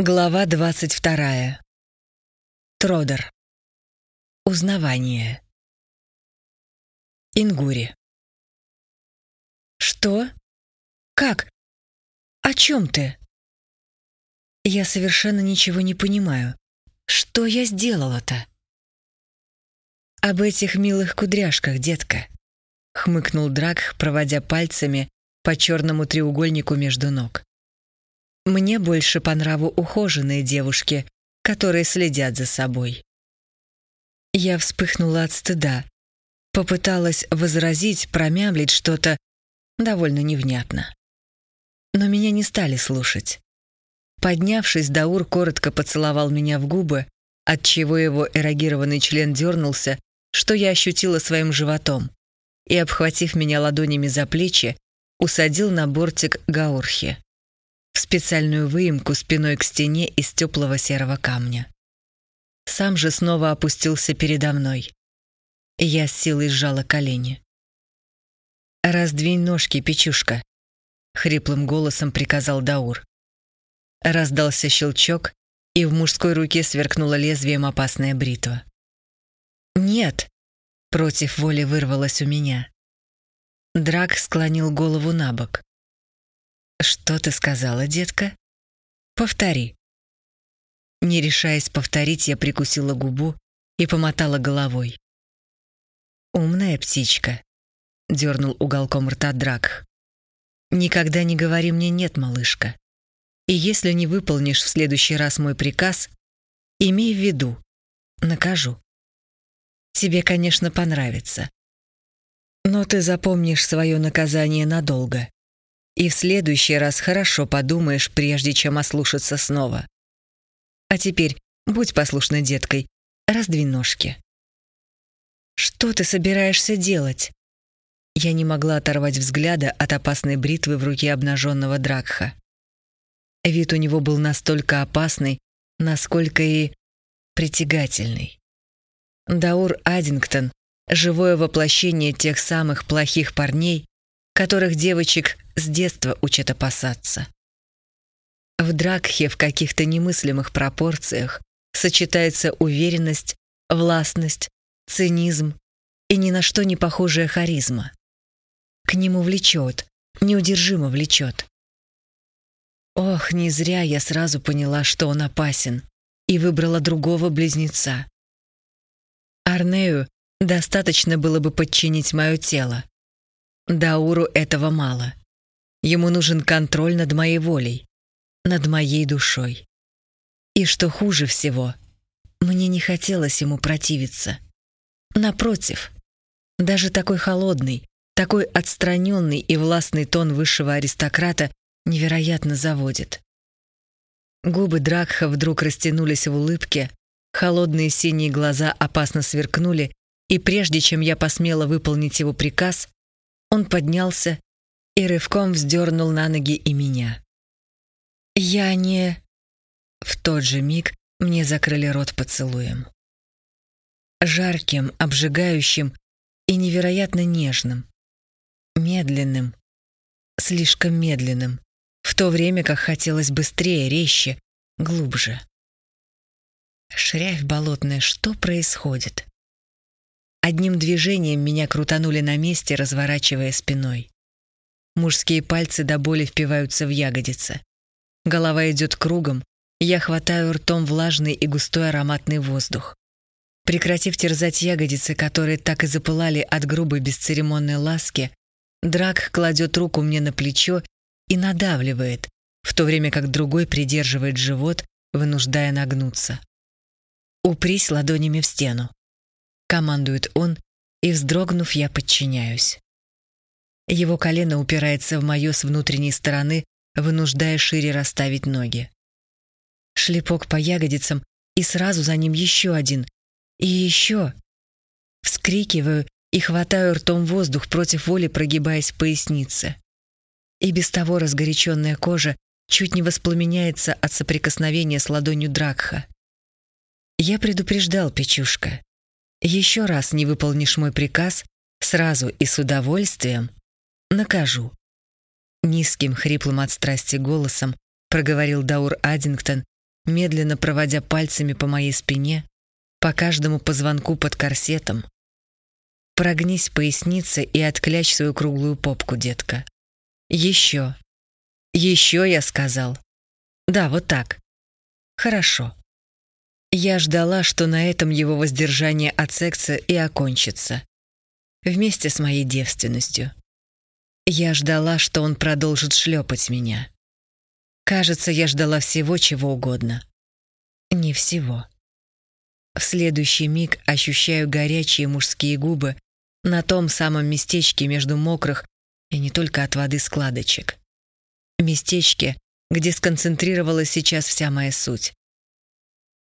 Глава двадцать вторая. Тродер. Узнавание. Ингури. Что? Как? О чем ты? Я совершенно ничего не понимаю. Что я сделала-то? Об этих милых кудряшках, детка, хмыкнул Драк, проводя пальцами по черному треугольнику между ног. Мне больше по нраву ухоженные девушки, которые следят за собой. Я вспыхнула от стыда. Попыталась возразить, промямлить что-то довольно невнятно. Но меня не стали слушать. Поднявшись, Даур коротко поцеловал меня в губы, отчего его эрогированный член дернулся, что я ощутила своим животом, и, обхватив меня ладонями за плечи, усадил на бортик Гаурхи в специальную выемку спиной к стене из теплого серого камня. Сам же снова опустился передо мной. Я с силой сжала колени. «Раздвинь ножки, печушка», — хриплым голосом приказал Даур. Раздался щелчок, и в мужской руке сверкнуло лезвием опасная бритва. «Нет!» — против воли вырвалось у меня. Драк склонил голову на бок. «Что ты сказала, детка?» «Повтори». Не решаясь повторить, я прикусила губу и помотала головой. «Умная птичка», — дернул уголком рта Драк. «Никогда не говори мне «нет», малышка. И если не выполнишь в следующий раз мой приказ, имей в виду, накажу. Тебе, конечно, понравится. Но ты запомнишь свое наказание надолго. И в следующий раз хорошо подумаешь, прежде чем ослушаться снова. А теперь будь послушной деткой, раздвинь ножки. Что ты собираешься делать? Я не могла оторвать взгляда от опасной бритвы в руке обнаженного Дракха. Вид у него был настолько опасный, насколько и притягательный. Даур Аддингтон — живое воплощение тех самых плохих парней, которых девочек с детства учат опасаться. В Дракхе в каких-то немыслимых пропорциях сочетается уверенность, властность, цинизм и ни на что не похожая харизма. К нему влечет, неудержимо влечет. Ох, не зря я сразу поняла, что он опасен, и выбрала другого близнеца. Арнею достаточно было бы подчинить мое тело. Дауру этого мало. Ему нужен контроль над моей волей, над моей душой. И что хуже всего, мне не хотелось ему противиться. Напротив, даже такой холодный, такой отстраненный и властный тон высшего аристократа невероятно заводит. Губы Дракха вдруг растянулись в улыбке, холодные синие глаза опасно сверкнули, и прежде чем я посмела выполнить его приказ, он поднялся и рывком вздернул на ноги и меня. «Я не...» В тот же миг мне закрыли рот поцелуем. Жарким, обжигающим и невероятно нежным. Медленным, слишком медленным, в то время как хотелось быстрее, резче, глубже. Шрявь болотная, что происходит? Одним движением меня крутанули на месте, разворачивая спиной. Мужские пальцы до боли впиваются в ягодицы. Голова идет кругом, я хватаю ртом влажный и густой ароматный воздух. Прекратив терзать ягодицы, которые так и запылали от грубой бесцеремонной ласки, Драк кладет руку мне на плечо и надавливает, в то время как другой придерживает живот, вынуждая нагнуться. «Упрись ладонями в стену», командует он, и, вздрогнув, я подчиняюсь. Его колено упирается в мое с внутренней стороны, вынуждая шире расставить ноги. Шлепок по ягодицам, и сразу за ним еще один. И еще. Вскрикиваю и хватаю ртом воздух против воли, прогибаясь в пояснице. И без того разгоряченная кожа чуть не воспламеняется от соприкосновения с ладонью Дракха. Я предупреждал, Печушка. Еще раз не выполнишь мой приказ, сразу и с удовольствием накажу. Низким, хриплым от страсти голосом проговорил Даур Аддингтон медленно проводя пальцами по моей спине, по каждому позвонку под корсетом. Прогнись пояснице и отклячь свою круглую попку, детка. Еще. Еще, я сказал. Да, вот так. Хорошо. Я ждала, что на этом его воздержание от секса и окончится. Вместе с моей девственностью. Я ждала, что он продолжит шлепать меня. Кажется, я ждала всего, чего угодно. Не всего. В следующий миг ощущаю горячие мужские губы на том самом местечке между мокрых и не только от воды складочек. Местечке, где сконцентрировалась сейчас вся моя суть.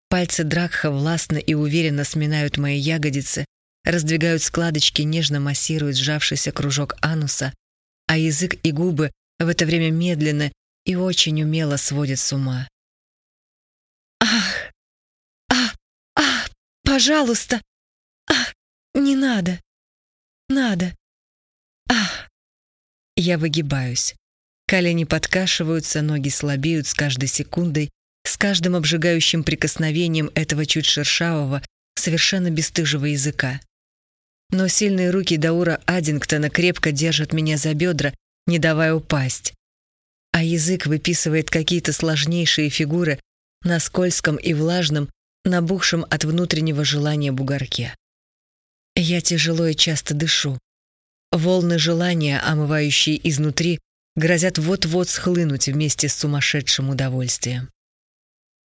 Пальцы Дракха властно и уверенно сминают мои ягодицы, раздвигают складочки, нежно массируют сжавшийся кружок ануса, а язык и губы в это время медленно и очень умело сводят с ума. «Ах! А! А! Пожалуйста! Ах! Не надо! Надо! Ах!» Я выгибаюсь. Колени подкашиваются, ноги слабеют с каждой секундой, с каждым обжигающим прикосновением этого чуть шершавого, совершенно бесстыжего языка но сильные руки Даура Аддингтона крепко держат меня за бедра, не давая упасть. А язык выписывает какие-то сложнейшие фигуры на скользком и влажном, набухшем от внутреннего желания бугорке. Я тяжело и часто дышу. Волны желания, омывающие изнутри, грозят вот-вот схлынуть вместе с сумасшедшим удовольствием.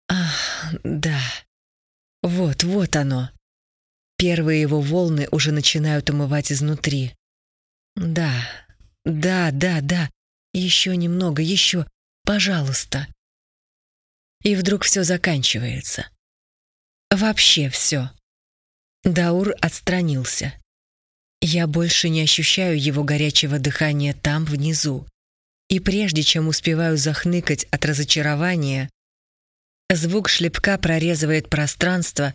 Ах, да. Вот, вот оно. Первые его волны уже начинают омывать изнутри. Да, да, да, да. Еще немного, еще. Пожалуйста. И вдруг все заканчивается. Вообще все. Даур отстранился. Я больше не ощущаю его горячего дыхания там, внизу. И прежде чем успеваю захныкать от разочарования, звук шлепка прорезывает пространство,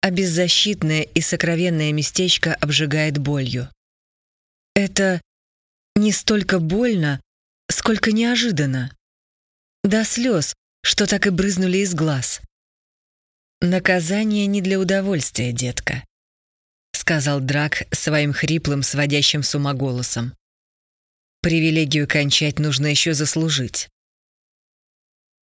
а беззащитное и сокровенное местечко обжигает болью. Это не столько больно, сколько неожиданно. До слез, что так и брызнули из глаз. «Наказание не для удовольствия, детка», — сказал Драк своим хриплым, сводящим с ума голосом. «Привилегию кончать нужно еще заслужить».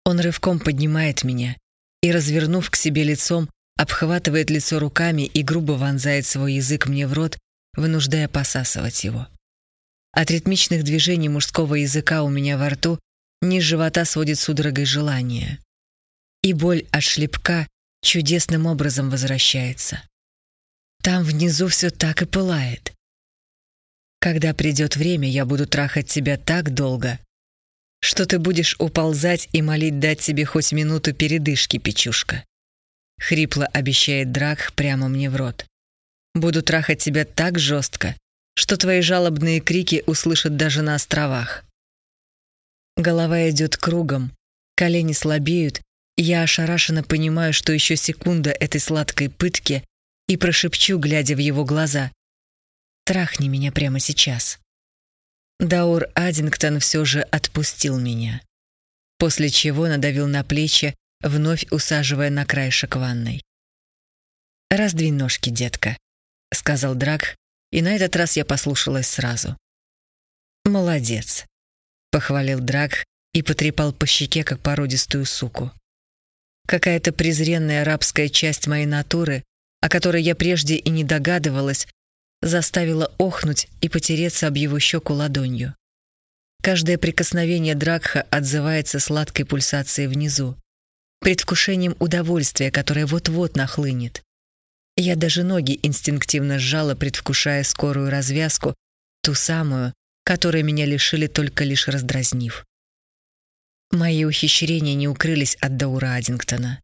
Он рывком поднимает меня и, развернув к себе лицом, обхватывает лицо руками и грубо вонзает свой язык мне в рот, вынуждая посасывать его. От ритмичных движений мужского языка у меня во рту низ живота сводит судорогой желание. И боль от шлепка чудесным образом возвращается. Там внизу все так и пылает. Когда придет время, я буду трахать тебя так долго, что ты будешь уползать и молить дать тебе хоть минуту передышки, печушка. — хрипло обещает Драк прямо мне в рот. «Буду трахать тебя так жестко, что твои жалобные крики услышат даже на островах». Голова идет кругом, колени слабеют, я ошарашенно понимаю, что еще секунда этой сладкой пытки и прошепчу, глядя в его глаза. «Трахни меня прямо сейчас». Даур Аддингтон все же отпустил меня, после чего надавил на плечи вновь усаживая на краешек ванной. «Раздвинь ножки, детка», — сказал Драк, и на этот раз я послушалась сразу. «Молодец», — похвалил Драк и потрепал по щеке, как породистую суку. Какая-то презренная арабская часть моей натуры, о которой я прежде и не догадывалась, заставила охнуть и потереться об его щеку ладонью. Каждое прикосновение Дракха отзывается сладкой пульсацией внизу предвкушением удовольствия, которое вот-вот нахлынет. Я даже ноги инстинктивно сжала, предвкушая скорую развязку, ту самую, которой меня лишили только лишь раздразнив. Мои ухищрения не укрылись от Даура Аддингтона.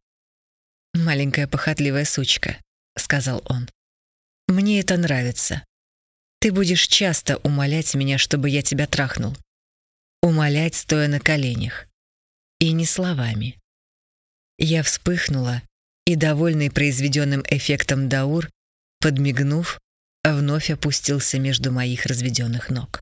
«Маленькая похотливая сучка», — сказал он. «Мне это нравится. Ты будешь часто умолять меня, чтобы я тебя трахнул. Умолять, стоя на коленях. И не словами. Я вспыхнула, и, довольный произведенным эффектом Даур, подмигнув, вновь опустился между моих разведенных ног.